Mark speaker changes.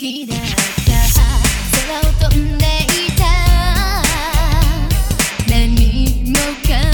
Speaker 1: 空を飛んでいた。何もかも